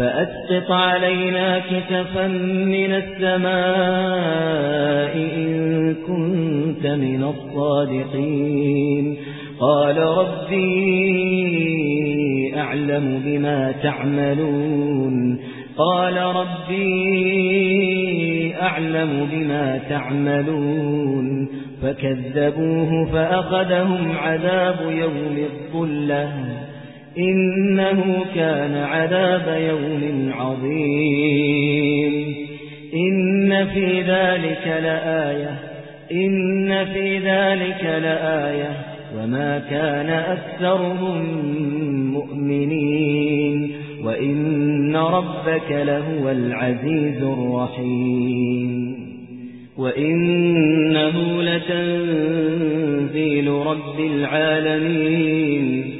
فأسقط علينا كتفا من السماء إن كنت من الصادقين. قال ربي أعلم بما تعملون. قال ربي أعلم بما تعملون. فكذبوه فأخذهم عذاب يوم الظلة. إنه كان عذاب يوم عظيم. إن في ذلك لآية. إن في ذلك لآية. وما كان أكثرهم مؤمنين. وإن ربك لهو العزيز الرحيم. وإنه لتنزيل رب العالمين.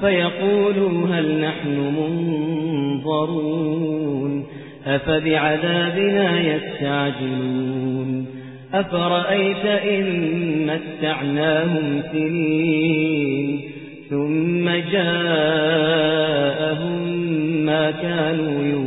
فيقولوا هل نحن منظرون أفبعذابنا يستعجلون أفرأيت إن متعناهم سنين ثم جاءهم ما كانوا يوعدون